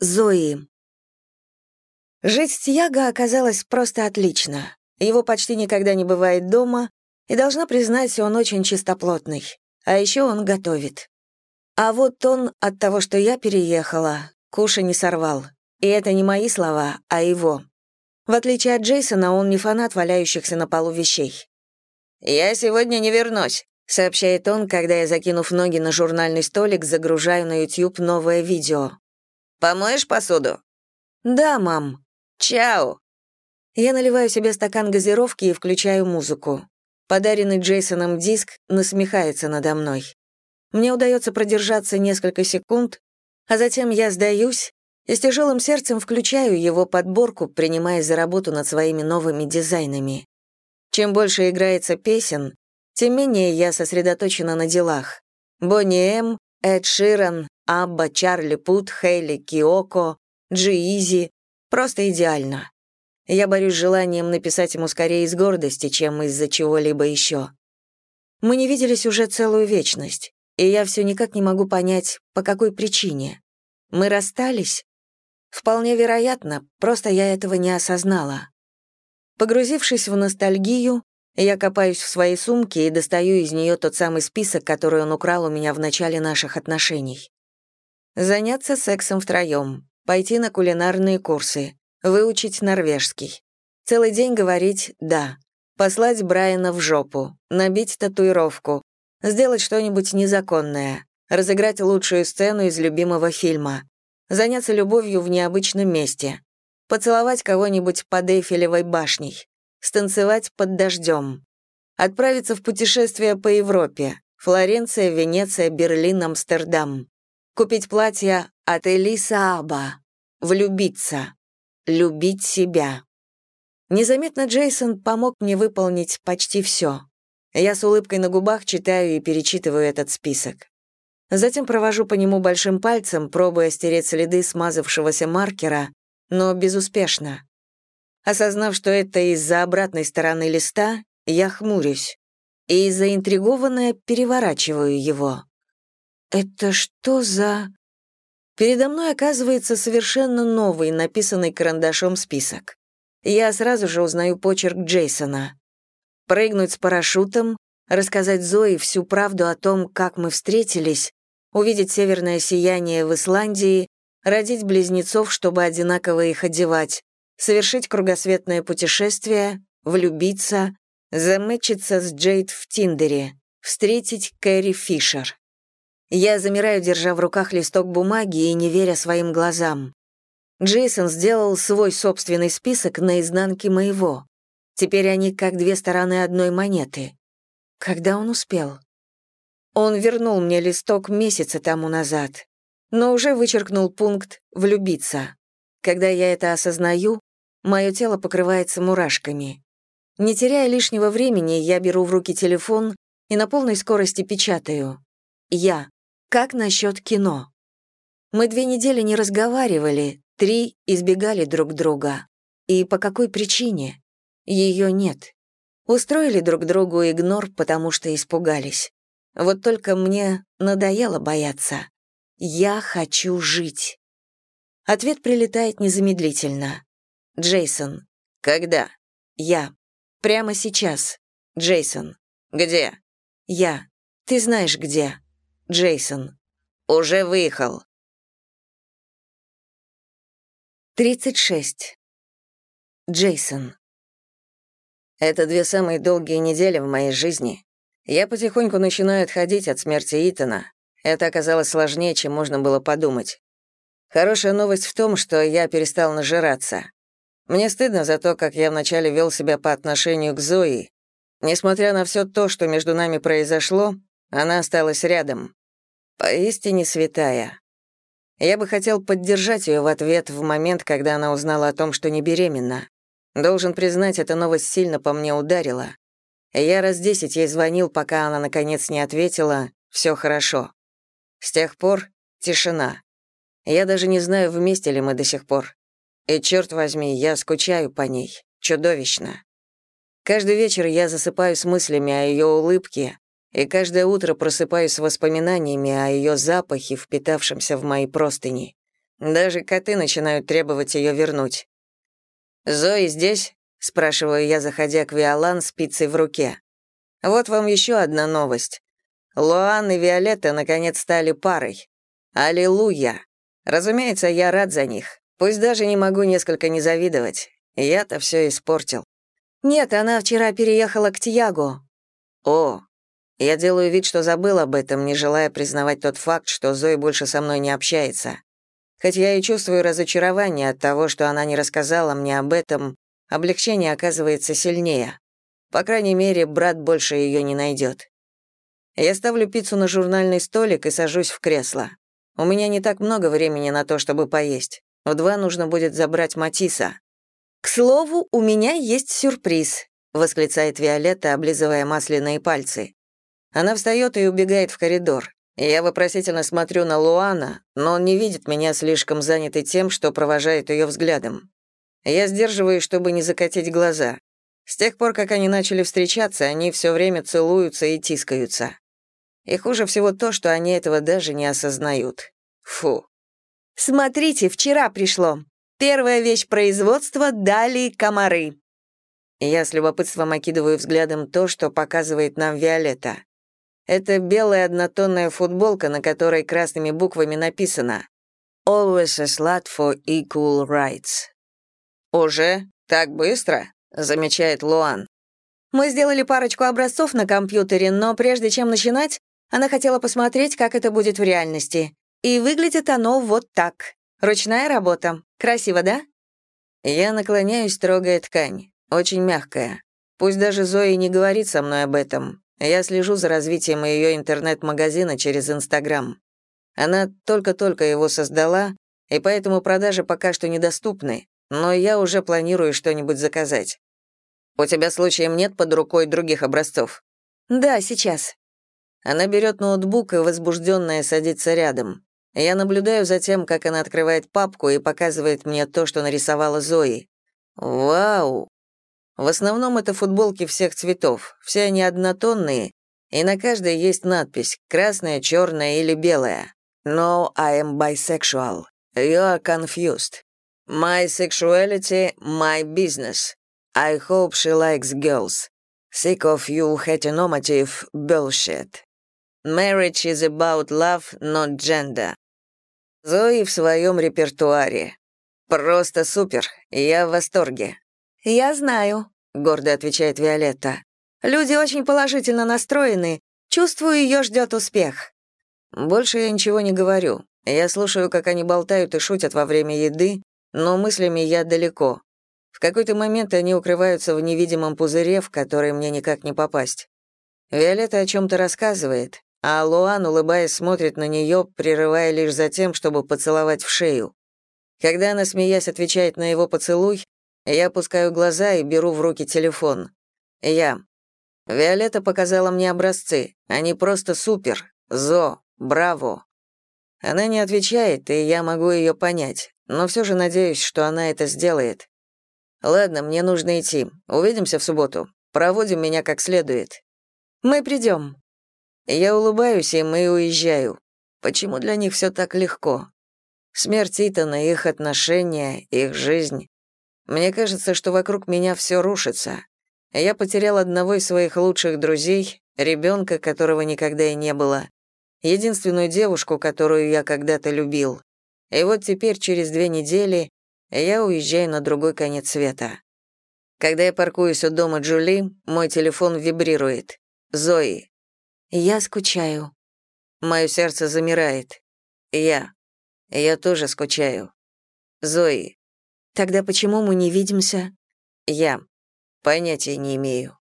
Зои. Жить с Тьяго оказалось просто отлично. Его почти никогда не бывает дома, и, должна признать, он очень чистоплотный. А еще он готовит. А вот он от того, что я переехала, куши не сорвал. И это не мои слова, а его. В отличие от Джейсона, он не фанат валяющихся на полу вещей. «Я сегодня не вернусь», — сообщает он, когда я, закинув ноги на журнальный столик, загружаю на YouTube новое видео. Помоешь посуду?» «Да, мам». «Чао». Я наливаю себе стакан газировки и включаю музыку. Подаренный Джейсоном диск насмехается надо мной. Мне удается продержаться несколько секунд, а затем я сдаюсь и с тяжелым сердцем включаю его подборку, принимая за работу над своими новыми дизайнами. Чем больше играется песен, тем менее я сосредоточена на делах. Бонни М, Эд Ширан, Абба, Чарли Пут, Хейли, Киоко, Джи Просто идеально. Я борюсь с желанием написать ему скорее из гордости, чем из-за чего-либо еще. Мы не виделись уже целую вечность, и я все никак не могу понять, по какой причине. Мы расстались? Вполне вероятно, просто я этого не осознала. Погрузившись в ностальгию, я копаюсь в своей сумке и достаю из нее тот самый список, который он украл у меня в начале наших отношений. Заняться сексом втроем, пойти на кулинарные курсы, выучить норвежский. Целый день говорить «да», послать Брайана в жопу, набить татуировку, сделать что-нибудь незаконное, разыграть лучшую сцену из любимого фильма, заняться любовью в необычном месте, поцеловать кого-нибудь под Эйфелевой башней, станцевать под дождем, отправиться в путешествие по Европе, Флоренция, Венеция, Берлин, Амстердам, Купить платье от Элиса Аба. Влюбиться. Любить себя. Незаметно Джейсон помог мне выполнить почти все. Я с улыбкой на губах читаю и перечитываю этот список. Затем провожу по нему большим пальцем, пробуя стереть следы смазавшегося маркера, но безуспешно. Осознав, что это из-за обратной стороны листа, я хмурюсь и, заинтригованная, переворачиваю его. Это что за... Передо мной оказывается совершенно новый, написанный карандашом список. Я сразу же узнаю почерк Джейсона. Прыгнуть с парашютом, рассказать Зои всю правду о том, как мы встретились, увидеть северное сияние в Исландии, родить близнецов, чтобы одинаково их одевать, совершить кругосветное путешествие, влюбиться, замечиться с Джейд в Тиндере, встретить Кэрри Фишер. Я замираю, держа в руках листок бумаги и не веря своим глазам. Джейсон сделал свой собственный список на изнанке моего. Теперь они как две стороны одной монеты. Когда он успел? Он вернул мне листок месяца тому назад, но уже вычеркнул пункт «влюбиться». Когда я это осознаю, мое тело покрывается мурашками. Не теряя лишнего времени, я беру в руки телефон и на полной скорости печатаю. Я. Как насчет кино? Мы две недели не разговаривали, три избегали друг друга. И по какой причине? Ее нет. Устроили друг другу игнор, потому что испугались. Вот только мне надоело бояться. Я хочу жить. Ответ прилетает незамедлительно. Джейсон. Когда? Я. Прямо сейчас. Джейсон. Где? Я. Ты знаешь где. Джейсон. Уже выехал. 36. Джейсон. Это две самые долгие недели в моей жизни. Я потихоньку начинаю отходить от смерти Итана. Это оказалось сложнее, чем можно было подумать. Хорошая новость в том, что я перестал нажираться. Мне стыдно за то, как я вначале вел себя по отношению к Зои. Несмотря на все то, что между нами произошло, она осталась рядом. Поистине святая. Я бы хотел поддержать ее в ответ в момент, когда она узнала о том, что не беременна. Должен признать, эта новость сильно по мне ударила. Я раз десять ей звонил, пока она наконец не ответила «все хорошо». С тех пор тишина. Я даже не знаю, вместе ли мы до сих пор. И, черт возьми, я скучаю по ней. Чудовищно. Каждый вечер я засыпаю с мыслями о ее улыбке, и каждое утро просыпаюсь с воспоминаниями о ее запахе, впитавшемся в мои простыни. Даже коты начинают требовать ее вернуть. «Зои здесь?» — спрашиваю я, заходя к Виолан с пиццей в руке. «Вот вам еще одна новость. Луан и Виолетта наконец стали парой. Аллилуйя! Разумеется, я рад за них. Пусть даже не могу несколько не завидовать. Я-то все испортил. Нет, она вчера переехала к Тиаго. О, я делаю вид, что забыл об этом, не желая признавать тот факт, что Зои больше со мной не общается. Хоть я и чувствую разочарование от того, что она не рассказала мне об этом, облегчение оказывается сильнее. По крайней мере, брат больше ее не найдет. Я ставлю пиццу на журнальный столик и сажусь в кресло. У меня не так много времени на то, чтобы поесть. В два нужно будет забрать Матиса. «К слову, у меня есть сюрприз», — восклицает Виолетта, облизывая масляные пальцы. Она встает и убегает в коридор. Я вопросительно смотрю на Луана, но он не видит меня слишком занятой тем, что провожает ее взглядом. Я сдерживаюсь, чтобы не закатить глаза. С тех пор, как они начали встречаться, они все время целуются и тискаются. И хуже всего то, что они этого даже не осознают. Фу. «Смотрите, вчера пришло. Первая вещь производства — дали комары». Я с любопытством окидываю взглядом то, что показывает нам Виолетта. Это белая однотонная футболка, на которой красными буквами написано «Always a slut for equal rights». «Уже? Так быстро?» — замечает Луан. «Мы сделали парочку образцов на компьютере, но прежде чем начинать, она хотела посмотреть, как это будет в реальности. И выглядит оно вот так. Ручная работа. Красиво, да?» Я наклоняюсь, трогая ткань. Очень мягкая. Пусть даже Зои не говорит со мной об этом. Я слежу за развитием ее интернет-магазина через Инстаграм. Она только-только его создала, и поэтому продажи пока что недоступны, но я уже планирую что-нибудь заказать. У тебя случаем нет под рукой других образцов? Да, сейчас. Она берет ноутбук и возбужденная садится рядом. Я наблюдаю за тем, как она открывает папку и показывает мне то, что нарисовала Зои. Вау! В основном это футболки всех цветов, все они однотонные, и на каждой есть надпись «красная, черная или белая». No, I am bisexual. You are confused. My sexuality, my business. I hope she likes girls. Sick of you heteronormative bullshit. Marriage is about love, not gender. Зои в своем репертуаре. Просто супер, я в восторге. «Я знаю», — гордо отвечает Виолетта. «Люди очень положительно настроены. Чувствую, ее ждет успех». Больше я ничего не говорю. Я слушаю, как они болтают и шутят во время еды, но мыслями я далеко. В какой-то момент они укрываются в невидимом пузыре, в который мне никак не попасть. Виолетта о чем-то рассказывает, а Луан, улыбаясь, смотрит на нее, прерывая лишь за тем, чтобы поцеловать в шею. Когда она, смеясь, отвечает на его поцелуй, я опускаю глаза и беру в руки телефон. Я. Виолетта показала мне образцы. Они просто супер. Зо. Браво. Она не отвечает, и я могу ее понять, но все же надеюсь, что она это сделает. Ладно, мне нужно идти. Увидимся в субботу. Проводим меня как следует. Мы придем. Я улыбаюсь и уезжаю. Почему для них все так легко? Смерть Итана, их отношения, их жизнь. Мне кажется, что вокруг меня все рушится. Я потерял одного из своих лучших друзей, ребенка, которого никогда и не было, единственную девушку, которую я когда-то любил. И вот теперь, через две недели, я уезжаю на другой конец света. Когда я паркуюсь у дома Джули, мой телефон вибрирует. Зои. Я скучаю. Мое сердце замирает. Я. Я тоже скучаю. Зои. Тогда почему мы не видимся? Я понятия не имею.